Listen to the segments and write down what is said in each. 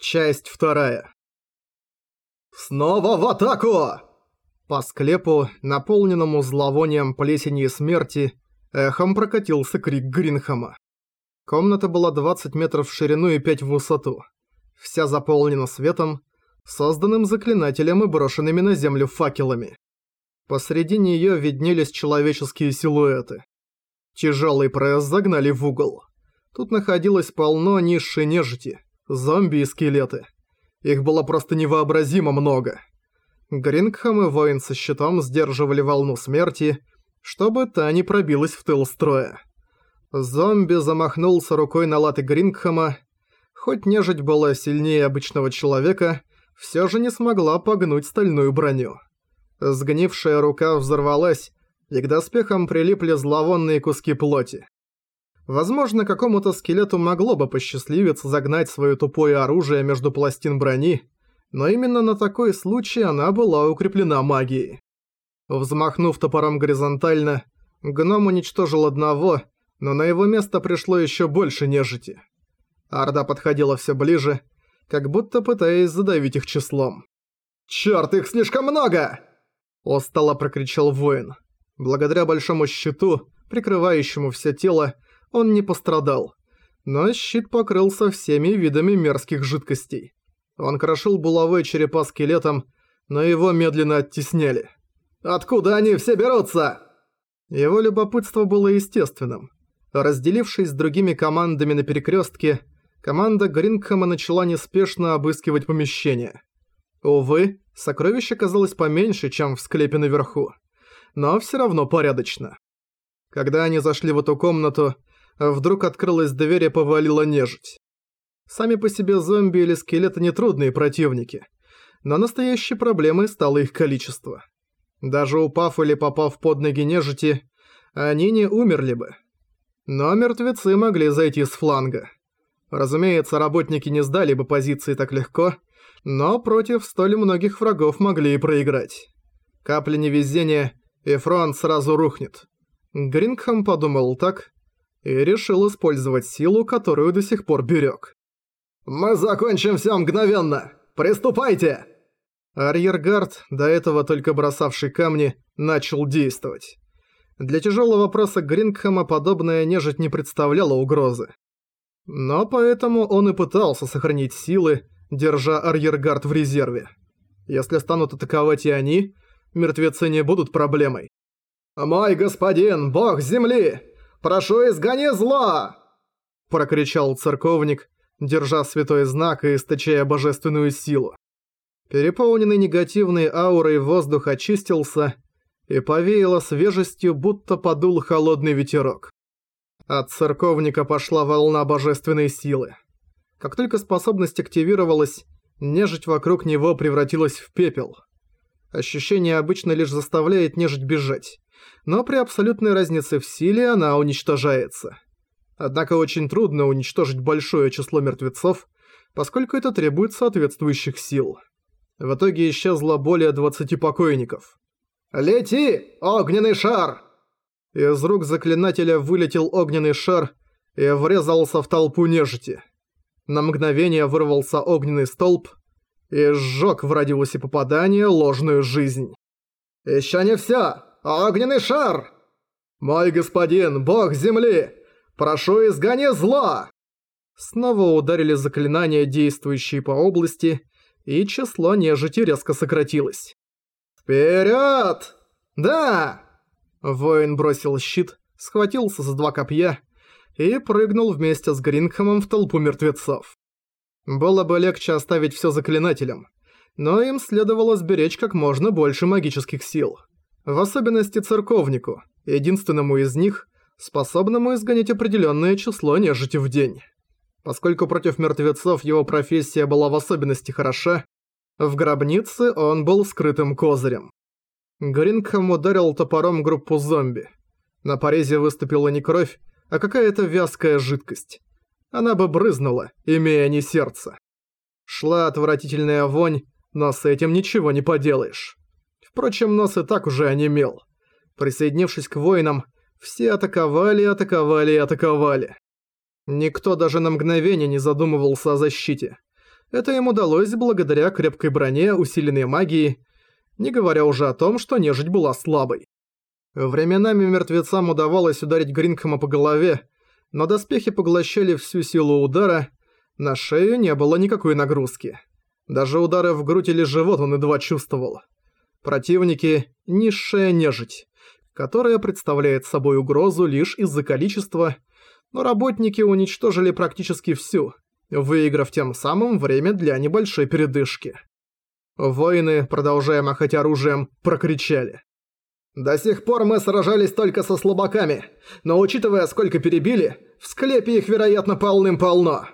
Часть вторая. «Снова в атаку!» По склепу, наполненному зловонием плесени и смерти, эхом прокатился крик Гринхама. Комната была 20 метров в ширину и 5 в высоту. Вся заполнена светом, созданным заклинателем и брошенными на землю факелами. Посреди неё виднелись человеческие силуэты. Тяжёлый пресс загнали в угол. Тут находилось полно низшей нежити – Зомби и скелеты. Их было просто невообразимо много. Грингхэм и воин со щитом сдерживали волну смерти, чтобы та не пробилась в тыл строя. Зомби замахнулся рукой на латы Грингхэма. Хоть нежить была сильнее обычного человека, все же не смогла погнуть стальную броню. Сгнившая рука взорвалась, и к доспехам прилипли зловонные куски плоти. Возможно, какому-то скелету могло бы посчастливиться загнать свое тупое оружие между пластин брони, но именно на такой случай она была укреплена магией. Взмахнув топором горизонтально, гном уничтожил одного, но на его место пришло еще больше нежити. Орда подходила все ближе, как будто пытаясь задавить их числом. «Чёрт, их слишком много!» Устало прокричал воин. Благодаря большому щиту, прикрывающему все тело, он не пострадал. Но щит покрылся всеми видами мерзких жидкостей. Он крошил булавой черепа скелетом, но его медленно оттесняли. «Откуда они все берутся?» Его любопытство было естественным. Разделившись с другими командами на перекрестке, команда Грингхэма начала неспешно обыскивать помещение. Увы, сокровище казалось поменьше, чем в склепе наверху. Но все равно порядочно. Когда они зашли в эту комнату, вдруг открылась дверь и повалила нежить. Сами по себе зомби или скелеты нетрудные противники, но настоящей проблемой стало их количество. Даже упав или попав под ноги нежити, они не умерли бы. Но мертвецы могли зайти с фланга. Разумеется, работники не сдали бы позиции так легко, но против столь многих врагов могли и проиграть. Капля невезения, и фронт сразу рухнет. Грингхэм подумал так, и решил использовать силу, которую до сих пор берег. «Мы закончим все мгновенно! Приступайте!» Арьергард, до этого только бросавший камни, начал действовать. Для тяжелого вопроса Грингхэма подобная нежить не представляла угрозы. Но поэтому он и пытался сохранить силы, держа арьергард в резерве. Если станут атаковать и они, мертвецы не будут проблемой. «Мой господин, бог земли! Прошу, изгони зло!» Прокричал церковник, держа святой знак и источая божественную силу. Переполненный негативной аурой воздух очистился и повеяло свежестью, будто подул холодный ветерок. От церковника пошла волна божественной силы. Как только способность активировалась, нежить вокруг него превратилась в пепел. Ощущение обычно лишь заставляет нежить бежать но при абсолютной разнице в силе она уничтожается. Однако очень трудно уничтожить большое число мертвецов, поскольку это требует соответствующих сил. В итоге исчезло более 20 покойников. «Лети, огненный шар!» Из рук заклинателя вылетел огненный шар и врезался в толпу нежити. На мгновение вырвался огненный столб и сжёг в радиусе попадания ложную жизнь. «Ещё не всё! Огненный шар! Мой господин, бог земли! Прошу изгони зла!» Снова ударили заклинания, действующие по области, и число нежити резко сократилось. «Вперед! Да!» Воин бросил щит, схватился за два копья и прыгнул вместе с Грингхэмом в толпу мертвецов. Было бы легче оставить все заклинателям, но им следовало сберечь как можно больше магических сил в особенности церковнику, единственному из них, способному изгонять определенное число нежити в день. Поскольку против мертвецов его профессия была в особенности хороша, в гробнице он был скрытым козырем. Грингхэм ударил топором группу зомби. На порезе выступила не кровь, а какая-то вязкая жидкость. Она бы брызнула, имея не сердце. Шла отвратительная вонь, но с этим ничего не поделаешь. Впрочем, нос и так уже онемел. Присоединившись к воинам, все атаковали, атаковали и атаковали. Никто даже на мгновение не задумывался о защите. Это им удалось благодаря крепкой броне, усиленной магией, не говоря уже о том, что нежить была слабой. Временами мертвецам удавалось ударить Грингхэма по голове, но доспехи поглощали всю силу удара, на шею не было никакой нагрузки. Даже удары в грудь или живот он едва чувствовал. Противники – низшая нежить, которая представляет собой угрозу лишь из-за количества, но работники уничтожили практически всю, выиграв тем самым время для небольшой передышки. Воины, продолжая махать оружием, прокричали. «До сих пор мы сражались только со слабаками, но учитывая, сколько перебили, в склепе их, вероятно, полным-полно».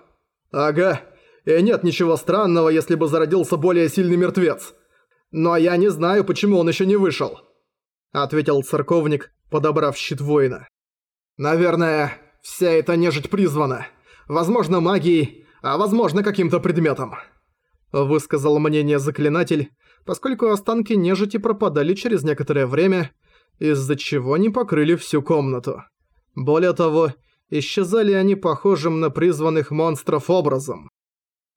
«Ага, и нет ничего странного, если бы зародился более сильный мертвец. Но я не знаю, почему он еще не вышел», — ответил церковник, подобрав щит воина. «Наверное, вся эта нежить призвана. Возможно, магией, а возможно, каким-то предметом», — высказал мнение заклинатель, поскольку останки нежити пропадали через некоторое время, из-за чего не покрыли всю комнату. Более того, исчезали они похожим на призванных монстров образом.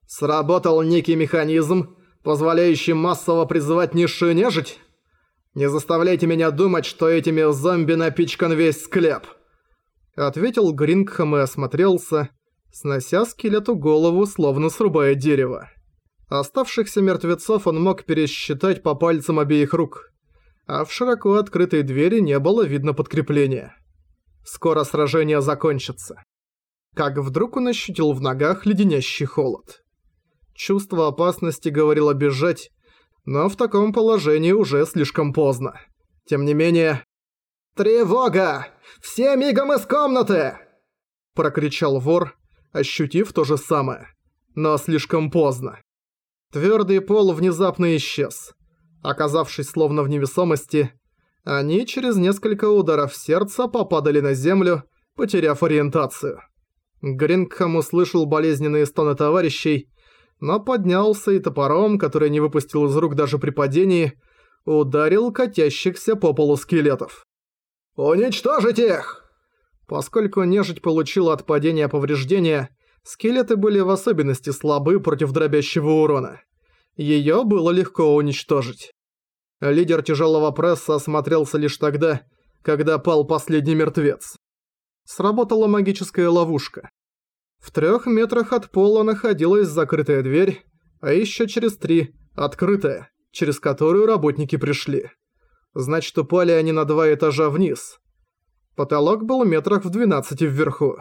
Сработал некий механизм, позволяющий массово призывать низшую нежить? Не заставляйте меня думать, что этими зомби напичкан весь склеп. Ответил Грингхэм и осмотрелся, снося скелету голову, словно срубая дерево. Оставшихся мертвецов он мог пересчитать по пальцам обеих рук, а в широко открытой двери не было видно подкрепления. Скоро сражение закончится. Как вдруг он ощутил в ногах леденящий холод. Чувство опасности говорило бежать, но в таком положении уже слишком поздно. Тем не менее... «Тревога! Все мигом из комнаты!» Прокричал вор, ощутив то же самое. Но слишком поздно. Твердый пол внезапно исчез. Оказавшись словно в невесомости, они через несколько ударов сердца попадали на землю, потеряв ориентацию. Грингхэм услышал болезненные стоны товарищей но поднялся и топором, который не выпустил из рук даже при падении, ударил катящихся по полу скелетов. «Уничтожить их!» Поскольку нежить получила от падения повреждения, скелеты были в особенности слабы против дробящего урона. Её было легко уничтожить. Лидер тяжелого пресса осмотрелся лишь тогда, когда пал последний мертвец. Сработала магическая ловушка. В трех метрах от пола находилась закрытая дверь, а еще через три – открытая, через которую работники пришли. Значит, упали они на два этажа вниз. Потолок был метрах в 12 вверху.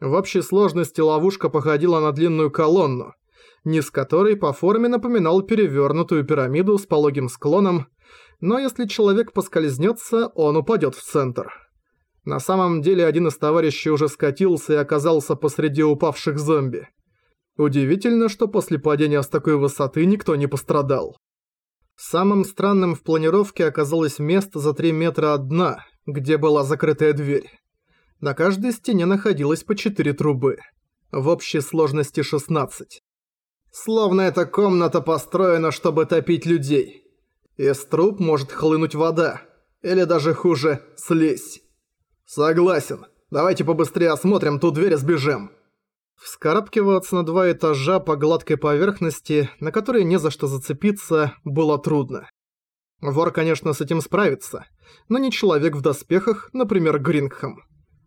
В общей сложности ловушка походила на длинную колонну, низ которой по форме напоминал перевернутую пирамиду с пологим склоном, но если человек поскользнется, он упадет в центр. На самом деле один из товарищей уже скатился и оказался посреди упавших зомби. Удивительно, что после падения с такой высоты никто не пострадал. Самым странным в планировке оказалось место за 3 метра от дна, где была закрытая дверь. На каждой стене находилось по 4 трубы. В общей сложности 16. Словно эта комната построена, чтобы топить людей. Из труб может хлынуть вода. Или даже хуже, слизь. «Согласен. Давайте побыстрее осмотрим ту дверь и сбежим». Вскарабкиваться на два этажа по гладкой поверхности, на которой не за что зацепиться, было трудно. Вор, конечно, с этим справится, но не человек в доспехах, например, Грингхэм.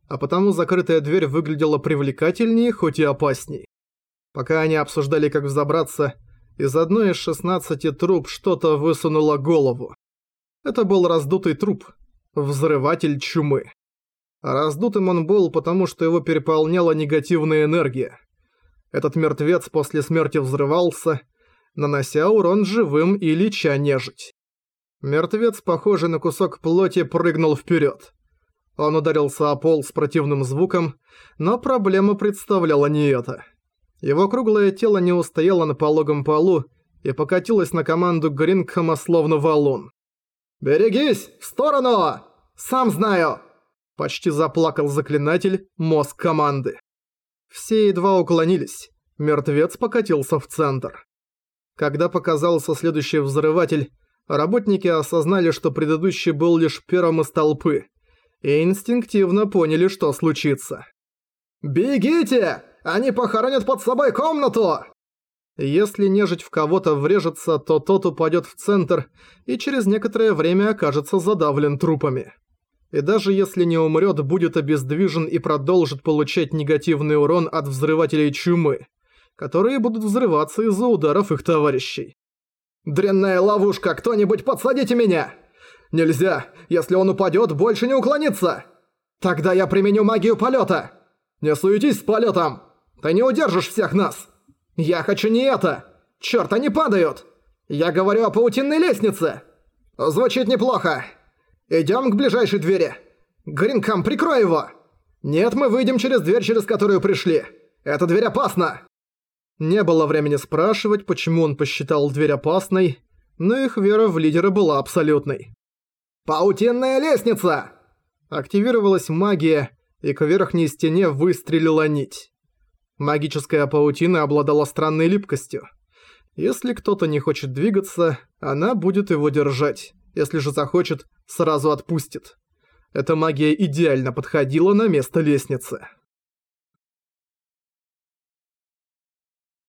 А потому закрытая дверь выглядела привлекательнее, хоть и опасней. Пока они обсуждали, как взобраться, из одной из 16 труб что-то высунуло голову. Это был раздутый труп, взрыватель чумы. Раздутым он был, потому что его переполняла негативная энергия. Этот мертвец после смерти взрывался, нанося урон живым и леча нежить. Мертвец, похожий на кусок плоти, прыгнул вперед. Он ударился о пол с противным звуком, но проблема представляла не это. Его круглое тело не устояло на пологом полу и покатилось на команду Грингхэма словно валун. «Берегись! В сторону! Сам знаю!» Почти заплакал заклинатель, мозг команды. Все едва уклонились. Мертвец покатился в центр. Когда показался следующий взрыватель, работники осознали, что предыдущий был лишь первым из толпы, и инстинктивно поняли, что случится. «Бегите! Они похоронят под собой комнату!» Если нежить в кого-то врежется, то тот упадет в центр и через некоторое время окажется задавлен трупами. И даже если не умрет, будет обездвижен и продолжит получать негативный урон от взрывателей чумы, которые будут взрываться из-за ударов их товарищей. «Дрянная ловушка! Кто-нибудь подсадите меня!» «Нельзя! Если он упадет, больше не уклониться!» «Тогда я применю магию полета!» «Не суетись с полетом! Ты не удержишь всех нас!» «Я хочу не это! Чёрт, они падают! Я говорю о паутинной лестнице!» «Звучит неплохо! Идём к ближайшей двери! Гринкам, прикрой его!» «Нет, мы выйдем через дверь, через которую пришли! Эта дверь опасна!» Не было времени спрашивать, почему он посчитал дверь опасной, но их вера в лидера была абсолютной. «Паутинная лестница!» Активировалась магия, и к верхней стене выстрелила нить. Магическая паутина обладала странной липкостью. Если кто-то не хочет двигаться, она будет его держать. Если же захочет, сразу отпустит. Эта магия идеально подходила на место лестницы.